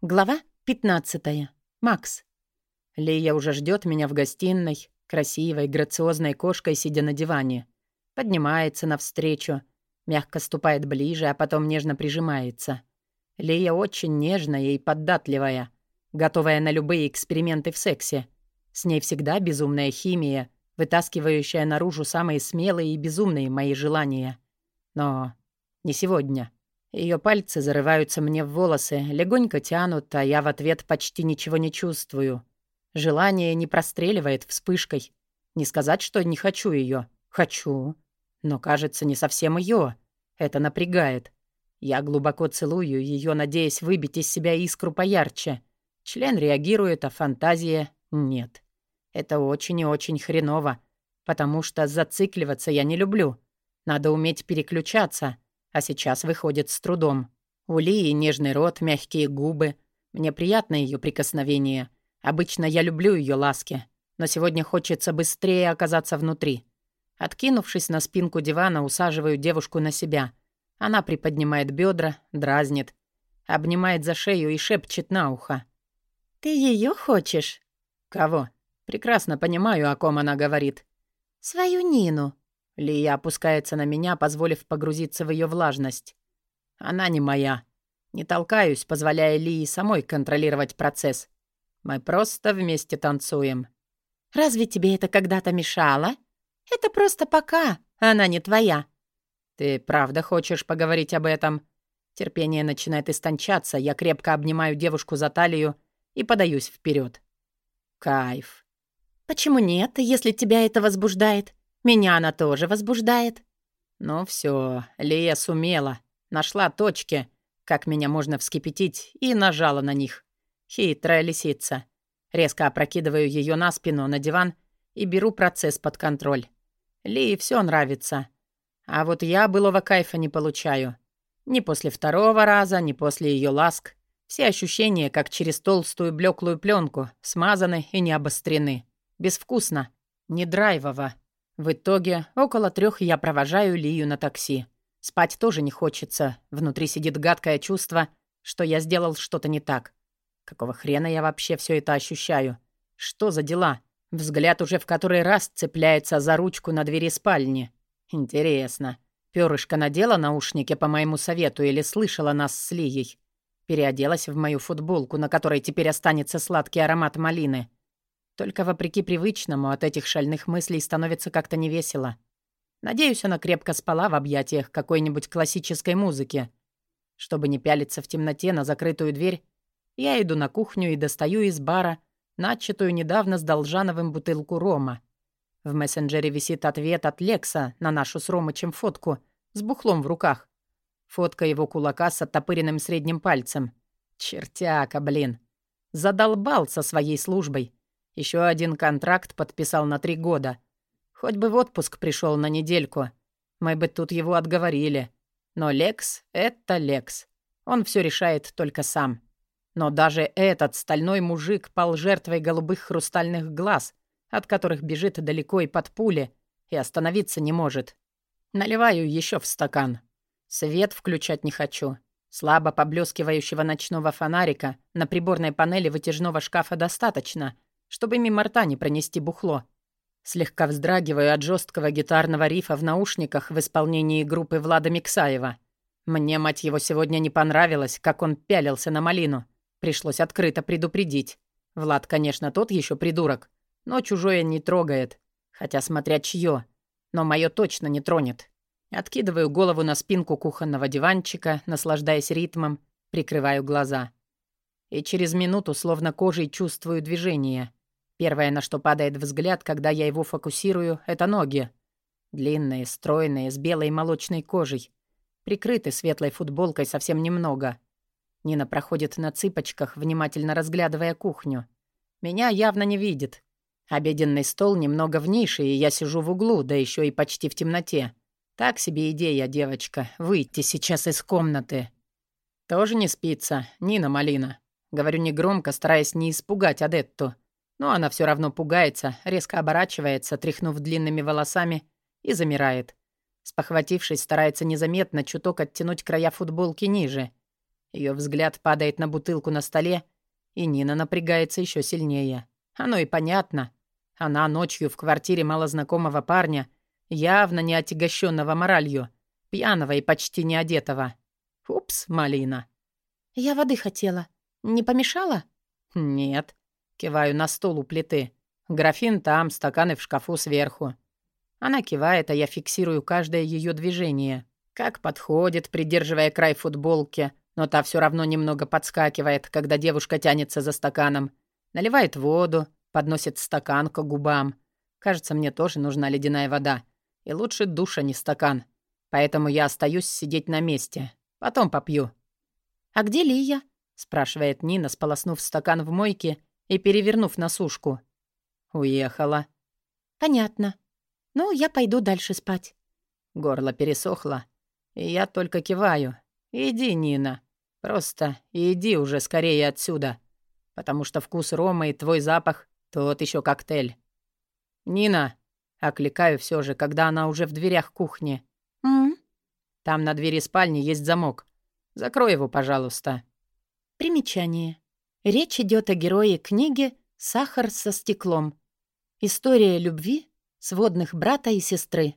Глава 15. Макс. Лия уже ждет меня в гостиной, красивой, грациозной кошкой, сидя на диване. Поднимается навстречу, мягко ступает ближе, а потом нежно прижимается. Лия очень нежная и податливая, готовая на любые эксперименты в сексе. С ней всегда безумная химия, вытаскивающая наружу самые смелые и безумные мои желания. Но не сегодня. Ее пальцы зарываются мне в волосы, легонько тянут, а я в ответ почти ничего не чувствую. Желание не простреливает вспышкой. Не сказать, что не хочу ее. Хочу. Но, кажется, не совсем ее. Это напрягает. Я глубоко целую ее, надеясь выбить из себя искру поярче. Член реагирует, а фантазия — нет. Это очень и очень хреново, потому что зацикливаться я не люблю. Надо уметь переключаться — а сейчас выходит с трудом. У Лии нежный рот, мягкие губы. Мне приятно ее прикосновение. Обычно я люблю ее ласки, но сегодня хочется быстрее оказаться внутри. Откинувшись на спинку дивана, усаживаю девушку на себя. Она приподнимает бедра, дразнит, обнимает за шею и шепчет на ухо. «Ты ее хочешь?» «Кого?» «Прекрасно понимаю, о ком она говорит». «Свою Нину», Лия опускается на меня, позволив погрузиться в ее влажность. Она не моя. Не толкаюсь, позволяя Лии самой контролировать процесс. Мы просто вместе танцуем. «Разве тебе это когда-то мешало? Это просто пока. Она не твоя». «Ты правда хочешь поговорить об этом?» Терпение начинает истончаться, я крепко обнимаю девушку за талию и подаюсь вперед. Кайф. «Почему нет, если тебя это возбуждает? Меня она тоже возбуждает. Ну все, Лия сумела. Нашла точки, как меня можно вскипятить, и нажала на них. Хитрая лисица. Резко опрокидываю ее на спину, на диван и беру процесс под контроль. Лии все нравится. А вот я былого кайфа не получаю. Ни после второго раза, ни после ее ласк. Все ощущения, как через толстую блеклую пленку, смазаны и не обострены. Безвкусно, не драйвово. В итоге около трех я провожаю Лию на такси. Спать тоже не хочется. Внутри сидит гадкое чувство, что я сделал что-то не так. Какого хрена я вообще все это ощущаю? Что за дела? Взгляд уже в который раз цепляется за ручку на двери спальни. Интересно. Пёрышко надела наушники по моему совету или слышала нас с Лией? Переоделась в мою футболку, на которой теперь останется сладкий аромат малины. Только вопреки привычному от этих шальных мыслей становится как-то невесело. Надеюсь, она крепко спала в объятиях какой-нибудь классической музыки. Чтобы не пялиться в темноте на закрытую дверь, я иду на кухню и достаю из бара начатую недавно с Должановым бутылку рома. В мессенджере висит ответ от Лекса на нашу с Ромычем фотку с бухлом в руках. Фотка его кулака с оттопыренным средним пальцем. Чертяка, блин. Задолбал со своей службой. Еще один контракт подписал на три года. Хоть бы в отпуск пришел на недельку. Мы бы тут его отговорили. Но Лекс — это Лекс. Он все решает только сам. Но даже этот стальной мужик пал жертвой голубых хрустальных глаз, от которых бежит далеко и под пули, и остановиться не может. Наливаю еще в стакан. Свет включать не хочу. Слабо поблескивающего ночного фонарика на приборной панели вытяжного шкафа достаточно — чтобы мимо рта не пронести бухло. Слегка вздрагиваю от жесткого гитарного рифа в наушниках в исполнении группы Влада Миксаева. Мне, мать его, сегодня не понравилось, как он пялился на малину. Пришлось открыто предупредить. Влад, конечно, тот еще придурок, но чужое не трогает. Хотя смотря чье. Но мое точно не тронет. Откидываю голову на спинку кухонного диванчика, наслаждаясь ритмом, прикрываю глаза. И через минуту словно кожей чувствую движение. Первое, на что падает взгляд, когда я его фокусирую, это ноги. Длинные, стройные, с белой молочной кожей. Прикрыты светлой футболкой совсем немного. Нина проходит на цыпочках, внимательно разглядывая кухню. Меня явно не видит. Обеденный стол немного в нише, и я сижу в углу, да еще и почти в темноте. Так себе идея, девочка, выйти сейчас из комнаты. Тоже не спится, Нина Малина. Говорю негромко, стараясь не испугать Адетту. Но она все равно пугается, резко оборачивается, тряхнув длинными волосами, и замирает. Спохватившись, старается незаметно чуток оттянуть края футболки ниже. Ее взгляд падает на бутылку на столе, и Нина напрягается еще сильнее. Оно и понятно. Она ночью в квартире малознакомого парня, явно не отягощенного моралью, пьяного и почти не одетого. Упс, малина. «Я воды хотела. Не помешала?» «Нет». Киваю на стол у плиты. Графин там, стаканы в шкафу сверху. Она кивает, а я фиксирую каждое ее движение. Как подходит, придерживая край футболки, но та все равно немного подскакивает, когда девушка тянется за стаканом. Наливает воду, подносит стакан к губам. Кажется, мне тоже нужна ледяная вода. И лучше душа, не стакан. Поэтому я остаюсь сидеть на месте. Потом попью. «А где Лия?» — спрашивает Нина, сполоснув стакан в мойке и перевернув на сушку. «Уехала». «Понятно. Ну, я пойду дальше спать». Горло пересохло, и я только киваю. «Иди, Нина. Просто иди уже скорее отсюда, потому что вкус рома и твой запах — тот еще коктейль». «Нина!» — окликаю все же, когда она уже в дверях кухни. «М?», Там на двери спальни есть замок. Закрой его, пожалуйста». Примечание. Речь идет о герое книги «Сахар со стеклом». История любви сводных брата и сестры.